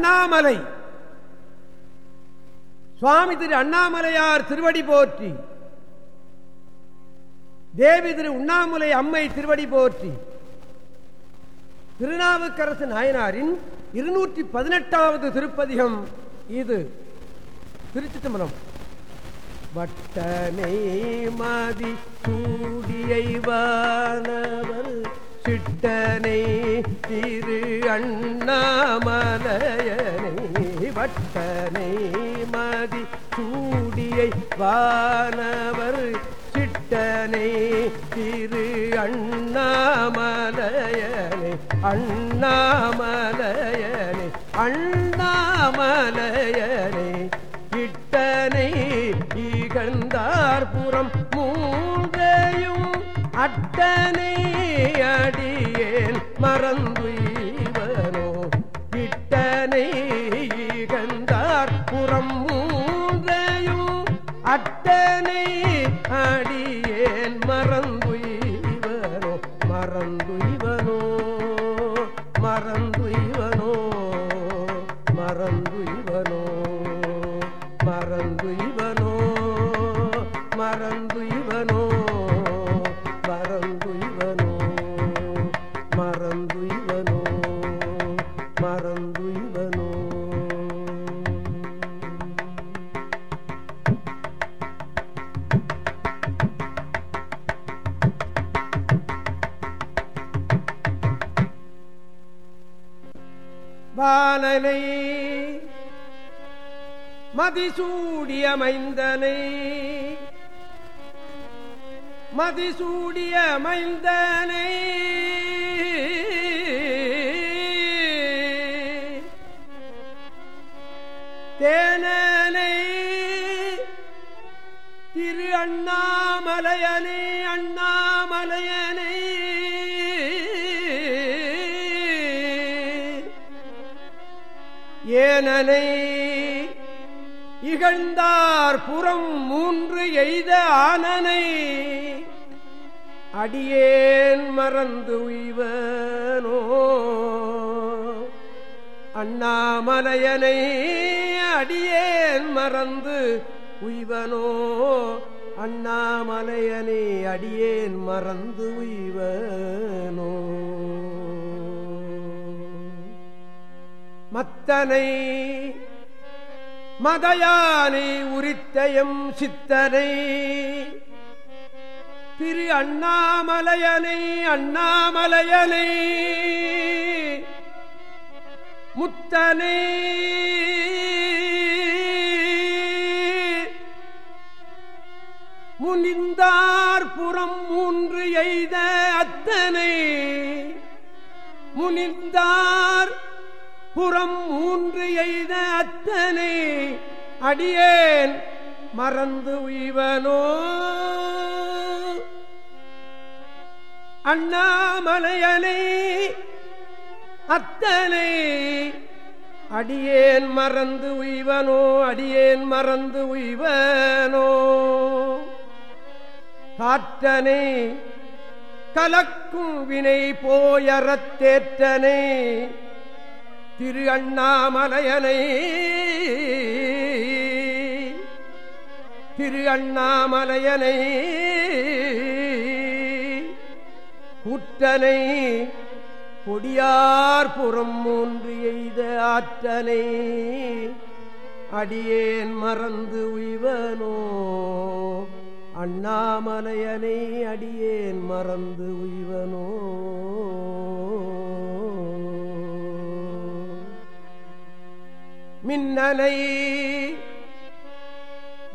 அண்ணாமலை. சுவாமி திரு அண்ணாமலையார் திருவடி போற்றி. தேவி திரு உண்ணாமுலை அம்மை திருவடி போற்றி. திருநாவுக்கரசு நாயனாரின் இருநூற்றி பதினெட்டாவது திருப்பதிகம் இது. திருச்சி தம்பரம் வட்டனை மதி சூடியை வானவர் சிட்டனை திரு அண்ணாமலையனை வட்டனை மதி சூடியை வானவர் சிட்டனை திரு அண்ணாமலையனை அண்ணாமலையனை அண்ணாமலையனை இட்டனை இகழ்ந்தார் புறம் அட்டனை அடியேன் மறந்துவனோ இட்டனை கண்டார் புறம் மூன்றையும் அட்டனை அடியேன் மறந்துவனோ மறந்துவனோ மறந்துவனோ மறந்துவனோ மறந்து இவனோ? மறந்து இவனோ? மறந்து மதிசூடியமைந்தனை. மதிசூடியமைந்தனை. தேனனை திரு அண்ணாமலையனே அண்ணாமலையனே. ஏனனை இகழ்ந்தார் புறம் மூன்று எய்த ஆனனை. அடியேன் மறந்து உய்வனோ. அண்ணாமலையனை அடியேன் மறந்து உய்வனோ. அண்ணாமலையனை அடியேன் மறந்து உய்வனோ. மத்தனை மதயானை உரித்தயம் சித்தனை. திரு அண்ணாமலையனை அண்ணாமலையனை. முத்தனை. முனிந்தார் புறம் மூன்று எய்த அத்தனை. முனிந்தார் புறம் மூன்று எய்த அத்தனை. அடியேன் மறந்து உய்வனோ. அண்ணாமலையனை அத்தனை. அடியேன் மறந்து உய்வனோ அடியேன் மறந்து உய்வனோ. காற்றனை கலக்கும் வினை போயறத்தேற்றனை திரு அண்ணாமலையனை. திரு அண்ணாமலையனை. குற்றனை கொடியார்புறம் மூன்று எய்த ஆற்றனை. அடியேன் மறந்து உய்வனோ. அண்ணாமலையனை அடியேன் மறந்து உய்வனோ. மின்னலை.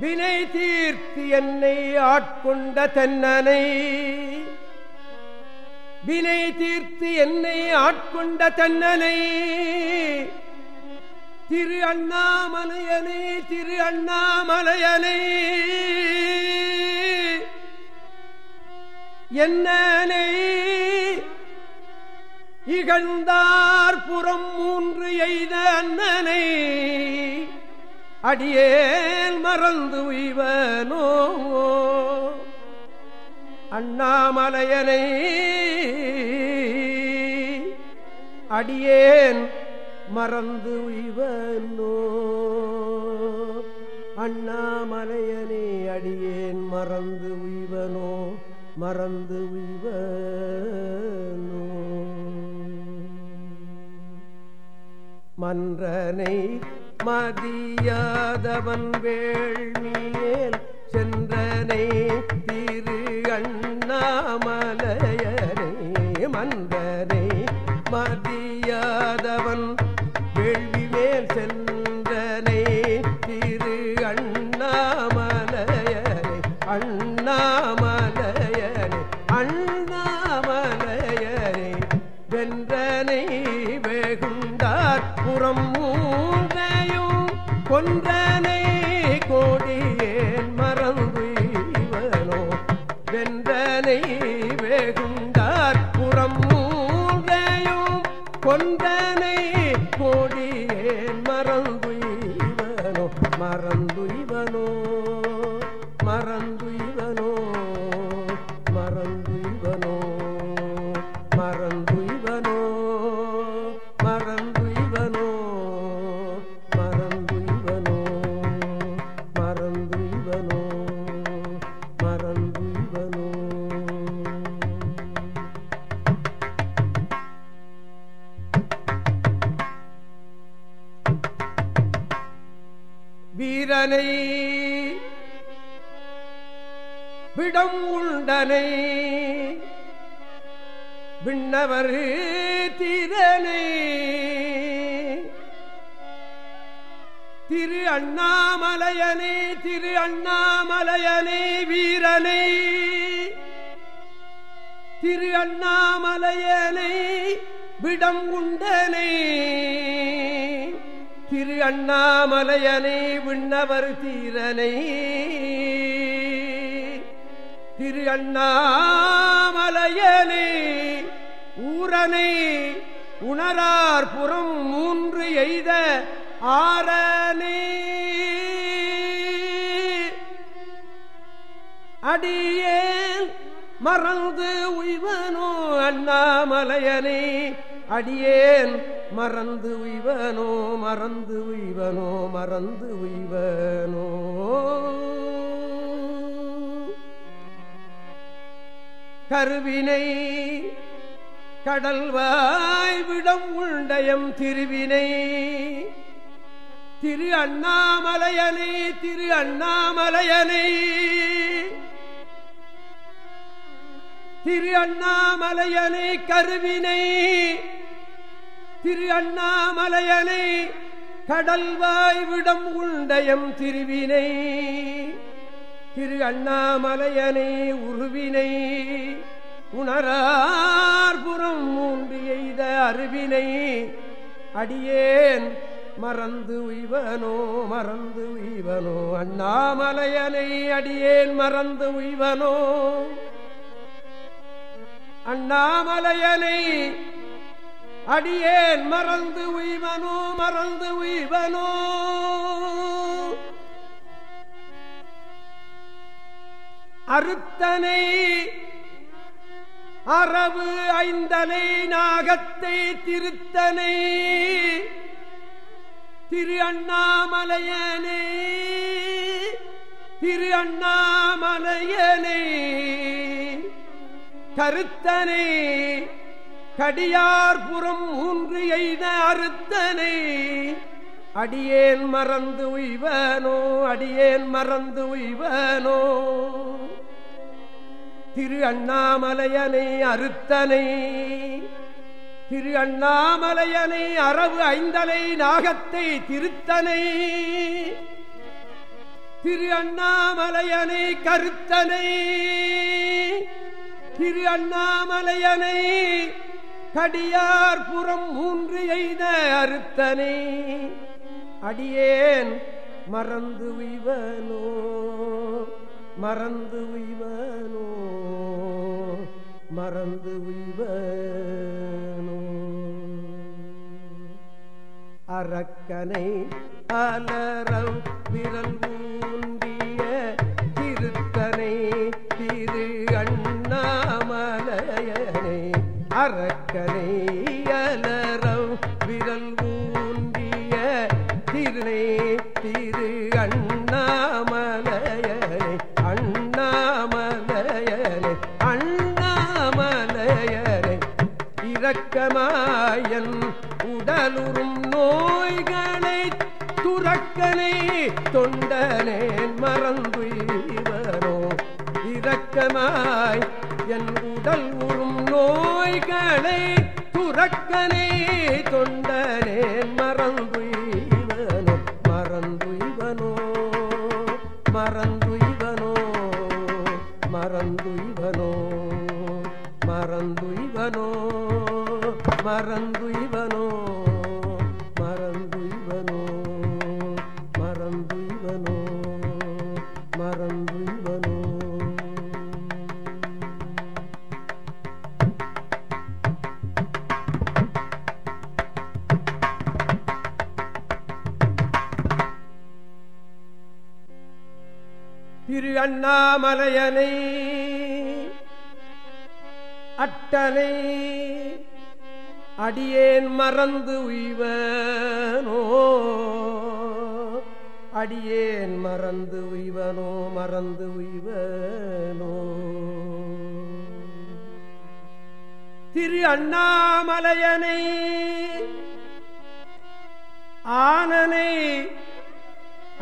வினை தீர்த்து என்னை ஆட்கொண்ட தன்னனை. வினை தீர்த்து என்னை ஆட்கொண்ட தன்னனை. திரு அண்ணாமலையனை திரு அண்ணாமலையனை. என்னனை இகழ்ந்தார் புறம் மூன்று எய்த அண்ணனை. அடியேன் மறந்து உய்வனோ. அண்ணாமலையனை. அடியேன் மறந்து உய்வனோ. அண்ணாமலையனை அடியேன் மறந்து உய்வனோ. மறந்து உய்வன் மன்றனை மதியாதவன் வேள்மியேல் சென்றனை திரு அண்ணாமலையனே மன்றனை மதியாதவன் வேள்வி மேல் சென்ற கொண்டனை கோடியே மறந்து வீரனை விடம் உண்டனை விண்ணவர் திறனை திரு அண்ணாமலையனே திரு அண்ணாமலையனே வீரனை. திரு அண்ணாமலையனை விடம் உண்டனை. திரு அண்ணாமலையனை விண்ணவர் தீரனை. திரு அண்ணாமலையனை ஊரனை உணரார் புறம் மூன்று எய்த ஆரணி. அடியேன் மறந்து உய்வனோ அண்ணாமலையனை அடியேன் மறந்து உய்வனோ மறந்து உய்வனோ மறந்து உய்வனோ. கருவினை கடல்வாய் விடம் உண்டயம் திருவினை. திரு அண்ணாமலையனை திரு அண்ணாமலையனை. திரு அண்ணாமலையனை கருவினை திரு அண்ணாமலையனை கடல்வாய் விடம் உண்டயம் திருவினை. திரு அண்ணாமலையனை உருவினை. உணரார்புறம் மூன்று எய்த அருவினை. அடியேன் மறந்து உய்வனோ மறந்து உய்வனோ. அண்ணாமலையனை அடியேன் மறந்து உய்வனோ. அண்ணாமலையனை அடியேன் மறந்து உய்வனோ மறந்து உய்வனோ. அறுத்தனை அரவு ஐந்தனை நாகத்தை திருத்தனை. திரு அண்ணாமலையனே திரு அண்ணாமலையனே. கருத்தனை கடியார்புறம் மூன்று எய்த அறுத்தனை அடியேன் மறந்து உய்வனோ அடியேன் மறந்து உய்வனோ. திரு அண்ணாமலையனை அறுத்தனை திரு அண்ணாமலையனை அரவு ஐந்தலை நாகத்தை திருத்தனை திரு அண்ணாமலையனை கருத்தனை திரு அண்ணாமலையனை கடியார் புறம் மூன்று எய்த அறுத்தனை. அடியேன் மறந்து உய்வனோ மறந்து உய்வனோ மறந்து உய்வனோ. அரக்கனை அலரம் விரல் அரக்கனை அலரம் விரல் ஊன்றிய திருநே திரு அண்ணாமலையனை அண்ணாமலையனை அண்ணாமலையனை. இரக்கமாயன் உடலுறும் நோய்களை துறக்கனை தொண்டனேன் மறந்து மறந்துவனோ இரக்கமாய் மகனே தொண்டனே மறந்து இவனோ மறந்து இவனோ மறந்து இவனோ மறந்து இவனோ மறந்து இவனோ மறந்து இவனோ திரு அண்ணாமலையனை. அட்டனை அடியேன் மறந்து உய்வனோ. அடியேன் மறந்து உய்வனோ மறந்து உய்வனோ. திரு அண்ணாமலையனை ஆனனை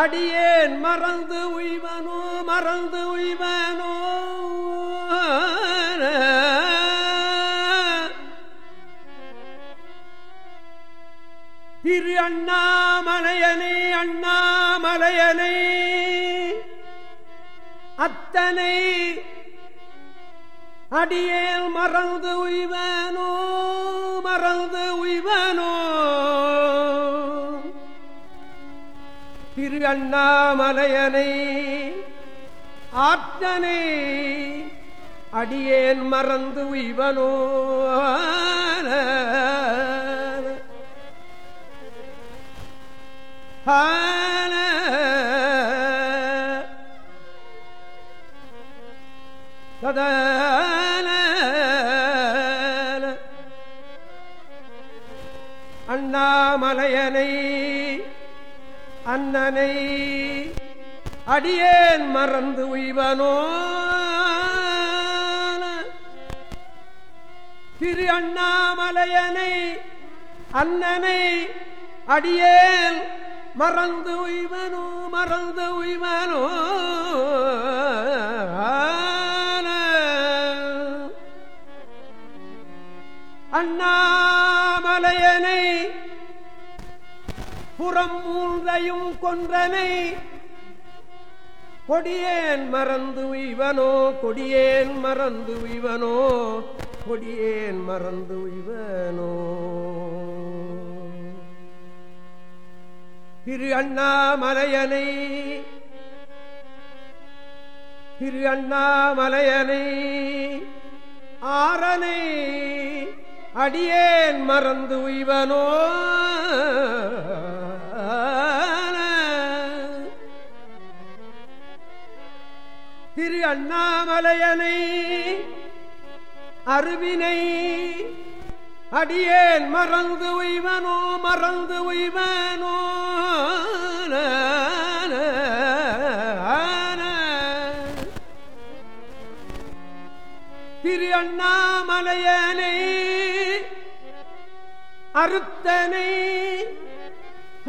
அடியேன் மறந்து உய்வனோ மறந்து உய்வனோ. திரு அண்ணாமலையனே அண்ணாமலையனே. அத்தனை அடியேல் மறந்து உய்வனோ மறந்து உய்வனோ. திரு அண்ணாமலையனை ஆற்றனை அடியேன் மறந்து உய்வனோ அண்ணாமலையனை அண்ணனை அடியேன் மறந்து உய்வனோ? திரு அண்ணாமலையனை அண்ணனை அடியேன் மறந்து உய்வனோ மறந்து உய்வனோ? அண்ணாமலையனை புறம் மூன்றையும் கொன்றனை. கொடியேன் மறந்து இவனோ கொடியேன் மறந்து இவனோ கொடியேன் மறந்து இவனோ திரு அண்ணாமலையனை திரு அண்ணாமலையனை ஆரனை அடியேன் மறந்து இவனோ திரு அண்ணாமலையனை அருவினை அடியேன் மறந்து உய்வனோ மறந்து உய்வனோ திரு அண்ணாமலையனை அறுத்தனை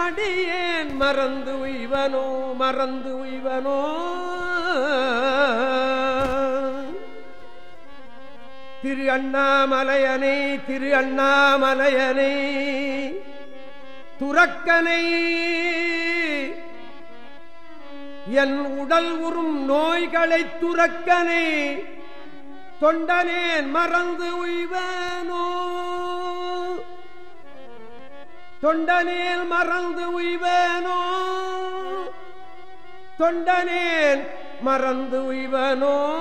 அடியேன் மறந்து உய்வனோ மறந்து உய்வனோ திரு அண்ணாமலையனை திரு அண்ணாமலையனை. துறக்கனை என் உடல் உறும் நோய்களை துறக்கனை. தொண்டனேன் மறந்து உய்வனோ. தொண்டனேல் மறந்து உய்வனோ. தொண்டனேன் மறந்து உய்வனோ.